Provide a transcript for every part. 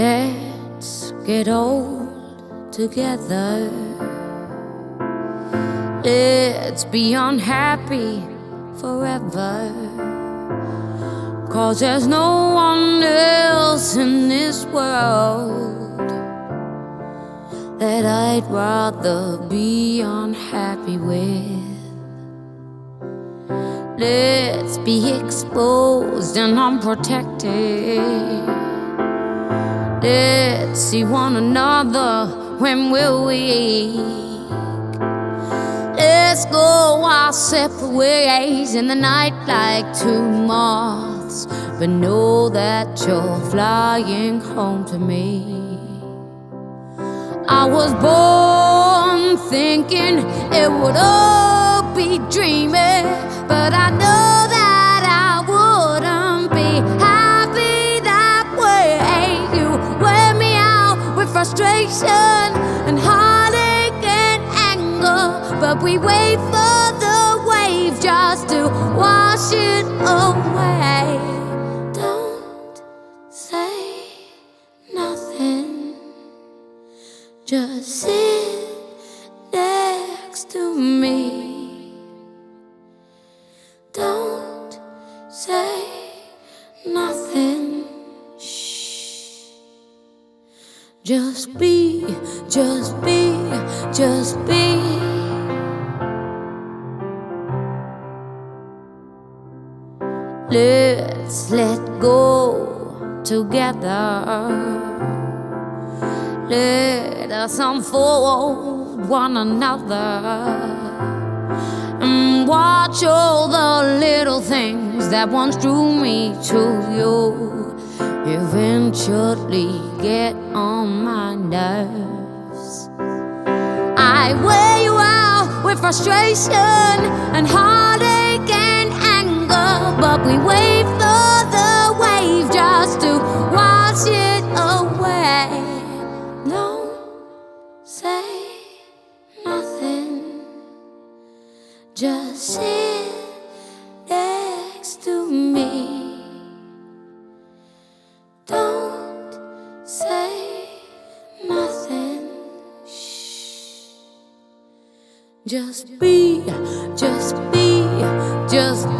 Let's get old together. Let's be unhappy forever. Cause there's no one else in this world that I'd rather be unhappy with. Let's be exposed and unprotected. Let's see one another when will we're weak. Let's go our separate ways in the night like two moths. But know that you're flying home to me. I was born thinking it would all be dreaming, but I know that frustration and heartache and anger, but we wait for the wave just to wash it away. Don't say nothing. Just sit next to me. Don't say just be, just be. Let's let go together. Let us unfold one another and watch all the little things that once drew me to you eventually get on my nerves. I wear you out with frustration and heartache and anger, but we wait for the wave just to wash it away. Don't say nothing, just sit Just be, just be, just be.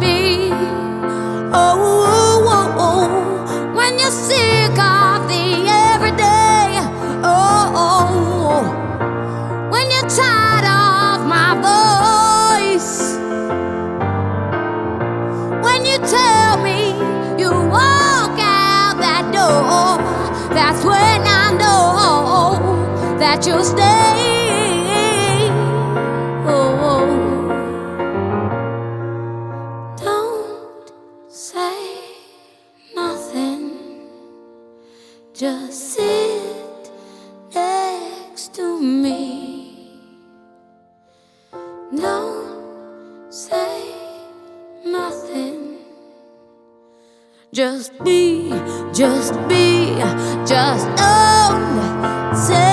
Just sit next to me. Don't say nothing. Just be, just be, just don't say.